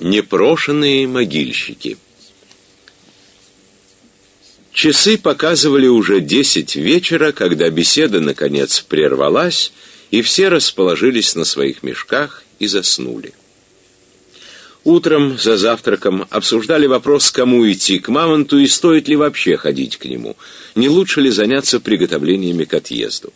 Непрошенные могильщики Часы показывали уже десять вечера, когда беседа, наконец, прервалась, и все расположились на своих мешках и заснули. Утром за завтраком обсуждали вопрос, кому идти к мамонту и стоит ли вообще ходить к нему, не лучше ли заняться приготовлениями к отъезду.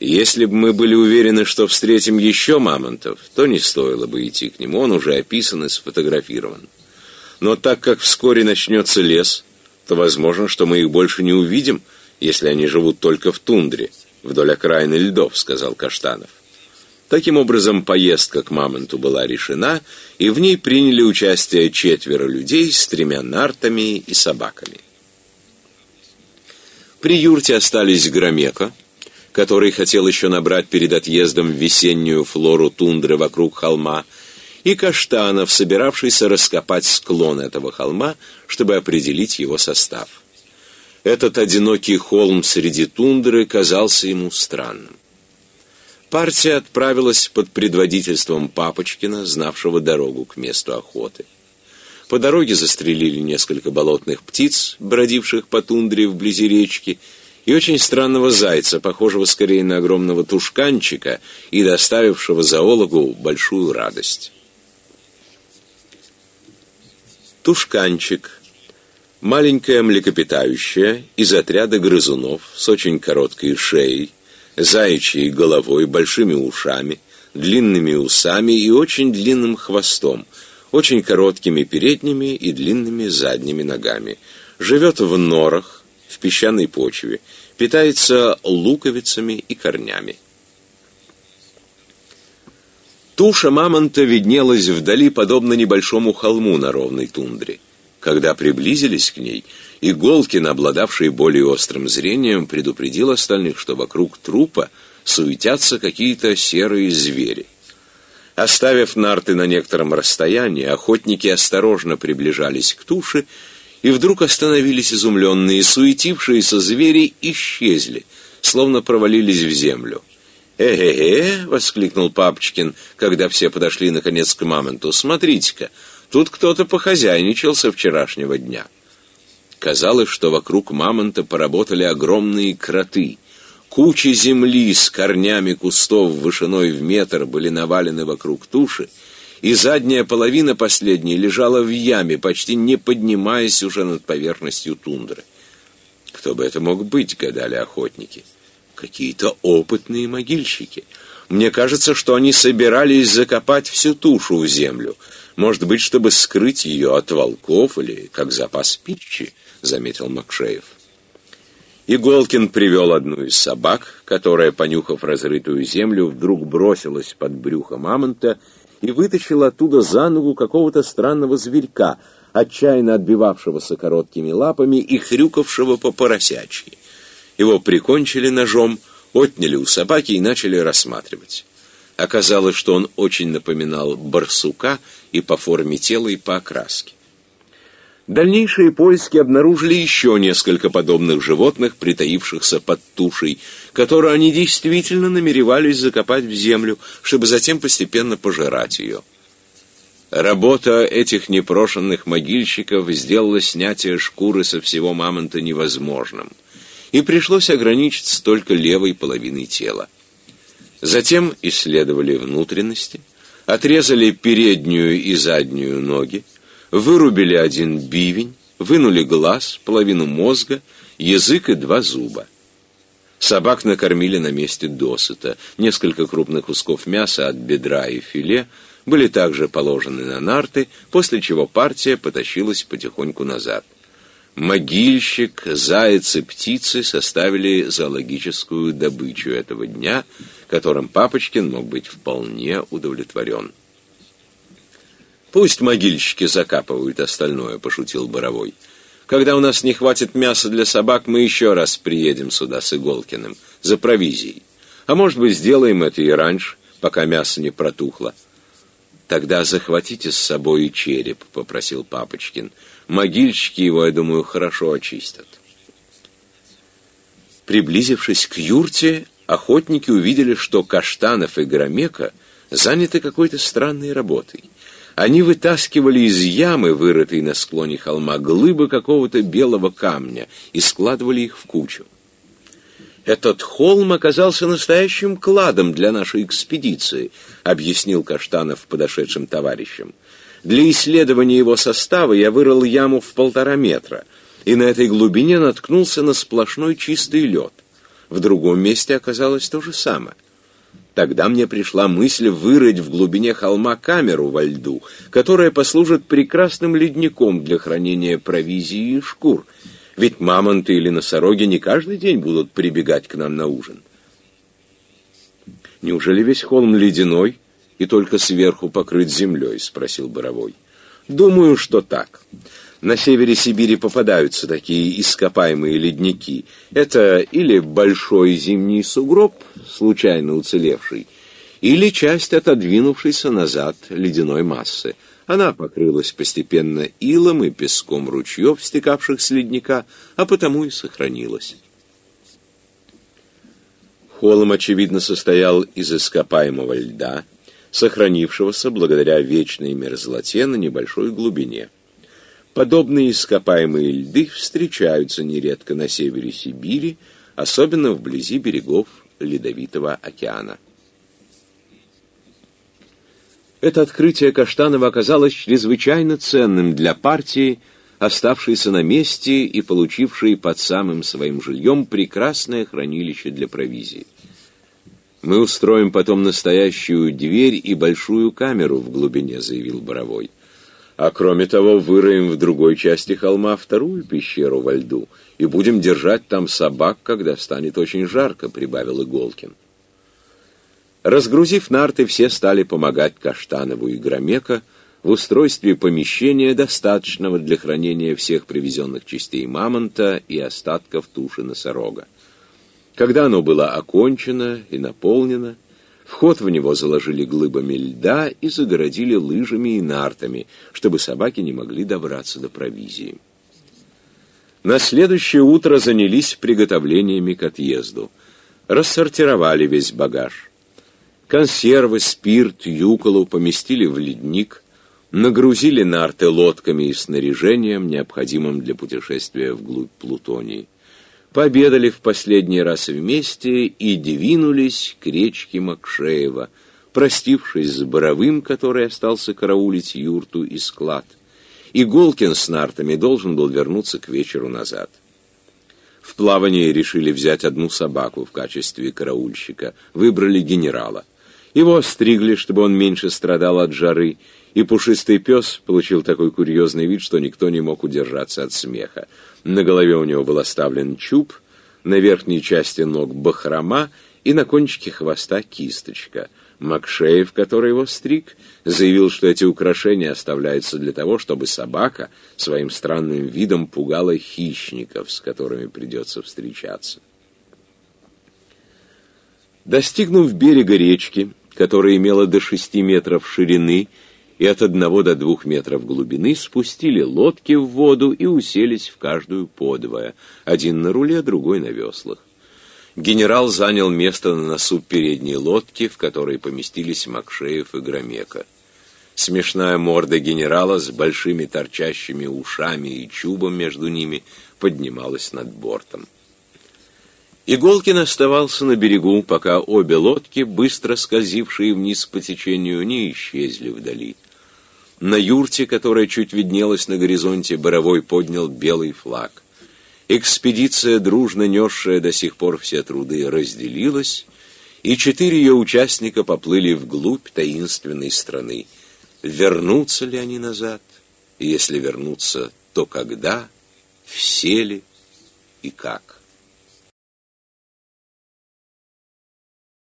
Если бы мы были уверены, что встретим еще мамонтов, то не стоило бы идти к нему, он уже описан и сфотографирован. Но так как вскоре начнется лес, то возможно, что мы их больше не увидим, если они живут только в тундре, вдоль окраины льдов, сказал Каштанов. Таким образом, поездка к мамонту была решена, и в ней приняли участие четверо людей с тремя нартами и собаками. При юрте остались Громека, который хотел еще набрать перед отъездом весеннюю флору тундры вокруг холма, и Каштанов, собиравшийся раскопать склон этого холма, чтобы определить его состав. Этот одинокий холм среди тундры казался ему странным. Партия отправилась под предводительством Папочкина, знавшего дорогу к месту охоты. По дороге застрелили несколько болотных птиц, бродивших по тундре вблизи речки, и очень странного зайца, похожего скорее на огромного тушканчика и доставившего зоологу большую радость. Тушканчик – маленькое млекопитающее из отряда грызунов с очень короткой шеей, заячьей головой, большими ушами, длинными усами и очень длинным хвостом, очень короткими передними и длинными задними ногами. Живет в норах, в песчаной почве, питается луковицами и корнями. Туша мамонта виднелась вдали, подобно небольшому холму на ровной тундре. Когда приблизились к ней, Иголкин, обладавший более острым зрением, предупредил остальных, что вокруг трупа суетятся какие-то серые звери. Оставив нарты на некотором расстоянии, охотники осторожно приближались к туше и вдруг остановились изумленные, суетившиеся звери исчезли, словно провалились в землю. «Э-э-э!» — воскликнул Папочкин, когда все подошли наконец к мамонту. «Смотрите-ка, тут кто-то похозяйничал со вчерашнего дня». Казалось, что вокруг мамонта поработали огромные кроты. Кучи земли с корнями кустов вышиной в метр были навалены вокруг туши, и задняя половина последней лежала в яме, почти не поднимаясь уже над поверхностью тундры. Кто бы это мог быть, гадали охотники. Какие-то опытные могильщики. Мне кажется, что они собирались закопать всю тушу в землю. Может быть, чтобы скрыть ее от волков или как запас пищи, заметил Макшеев. Иголкин привел одну из собак, которая, понюхав разрытую землю, вдруг бросилась под брюхо мамонта и вытащил оттуда за ногу какого-то странного зверька, отчаянно отбивавшегося короткими лапами и хрюкавшего по поросячьи. Его прикончили ножом, отняли у собаки и начали рассматривать. Оказалось, что он очень напоминал барсука и по форме тела, и по окраске. Дальнейшие поиски обнаружили еще несколько подобных животных, притаившихся под тушей, которую они действительно намеревались закопать в землю, чтобы затем постепенно пожирать ее. Работа этих непрошенных могильщиков сделала снятие шкуры со всего мамонта невозможным, и пришлось ограничиться только левой половиной тела. Затем исследовали внутренности, отрезали переднюю и заднюю ноги, вырубили один бивень, вынули глаз, половину мозга, язык и два зуба. Собак накормили на месте досыта. Несколько крупных кусков мяса от бедра и филе были также положены на нарты, после чего партия потащилась потихоньку назад. Могильщик, заяц и птицы составили зоологическую добычу этого дня, которым Папочкин мог быть вполне удовлетворен. «Пусть могильщики закапывают остальное», — пошутил Боровой. «Когда у нас не хватит мяса для собак, мы еще раз приедем сюда с Иголкиным за провизией. А может быть, сделаем это и раньше, пока мясо не протухло». «Тогда захватите с собой и череп», — попросил Папочкин. «Могильщики его, я думаю, хорошо очистят». Приблизившись к юрте, охотники увидели, что Каштанов и Громека заняты какой-то странной работой — Они вытаскивали из ямы, вырытой на склоне холма, глыбы какого-то белого камня и складывали их в кучу. «Этот холм оказался настоящим кладом для нашей экспедиции», — объяснил Каштанов подошедшим товарищам. «Для исследования его состава я вырыл яму в полтора метра, и на этой глубине наткнулся на сплошной чистый лед. В другом месте оказалось то же самое. Тогда мне пришла мысль вырыть в глубине холма камеру во льду, которая послужит прекрасным ледником для хранения провизии и шкур, ведь мамонты или носороги не каждый день будут прибегать к нам на ужин. «Неужели весь холм ледяной и только сверху покрыт землей?» — спросил Боровой. «Думаю, что так. На севере Сибири попадаются такие ископаемые ледники. Это или большой зимний сугроб, случайно уцелевший, или часть отодвинувшейся назад ледяной массы — она покрылась постепенно илом и песком ручьев, стекавших с ледника, а потому и сохранилась. Холм, очевидно, состоял из ископаемого льда, сохранившегося благодаря вечной мерзлоте на небольшой глубине. Подобные ископаемые льды встречаются нередко на севере Сибири, особенно вблизи берегов Ледовитого океана. Это открытие Каштанова оказалось чрезвычайно ценным для партии, оставшейся на месте и получившей под самым своим жильем прекрасное хранилище для провизии. «Мы устроим потом настоящую дверь и большую камеру в глубине», — заявил Боровой. «А кроме того, выроем в другой части холма вторую пещеру во льду и будем держать там собак, когда станет очень жарко», — прибавил Иголкин. Разгрузив нарты, все стали помогать Каштанову и Громека в устройстве помещения, достаточного для хранения всех привезенных частей мамонта и остатков туши носорога. Когда оно было окончено и наполнено, вход в него заложили глыбами льда и загородили лыжами и нартами, чтобы собаки не могли добраться до провизии. На следующее утро занялись приготовлениями к отъезду. Рассортировали весь багаж. Консервы, спирт, юколу поместили в ледник, нагрузили нарты лодками и снаряжением, необходимым для путешествия вглубь Плутонии. Пообедали в последний раз вместе и двинулись к речке Макшеева, простившись с Боровым, который остался караулить юрту и склад. И Голкин с нартами должен был вернуться к вечеру назад. В плавании решили взять одну собаку в качестве караульщика, выбрали генерала. Его стригли, чтобы он меньше страдал от жары, и пушистый пес получил такой курьезный вид, что никто не мог удержаться от смеха. На голове у него был оставлен чуб, на верхней части ног бахрома и на кончике хвоста кисточка. Макшеев, который его стриг, заявил, что эти украшения оставляются для того, чтобы собака своим странным видом пугала хищников, с которыми придется встречаться. Достигнув берега речки, которая имела до шести метров ширины и от одного до двух метров глубины, спустили лодки в воду и уселись в каждую подвое, один на руле, другой на веслах. Генерал занял место на носу передней лодки, в которой поместились Макшеев и Громека. Смешная морда генерала с большими торчащими ушами и чубом между ними поднималась над бортом. Иголкин оставался на берегу, пока обе лодки, быстро скользившие вниз по течению, не исчезли вдали. На юрте, которая чуть виднелась на горизонте, Боровой поднял белый флаг. Экспедиция, дружно несшая до сих пор все труды, разделилась, и четыре ее участника поплыли вглубь таинственной страны. Вернутся ли они назад? Если вернутся, то когда, все ли и как?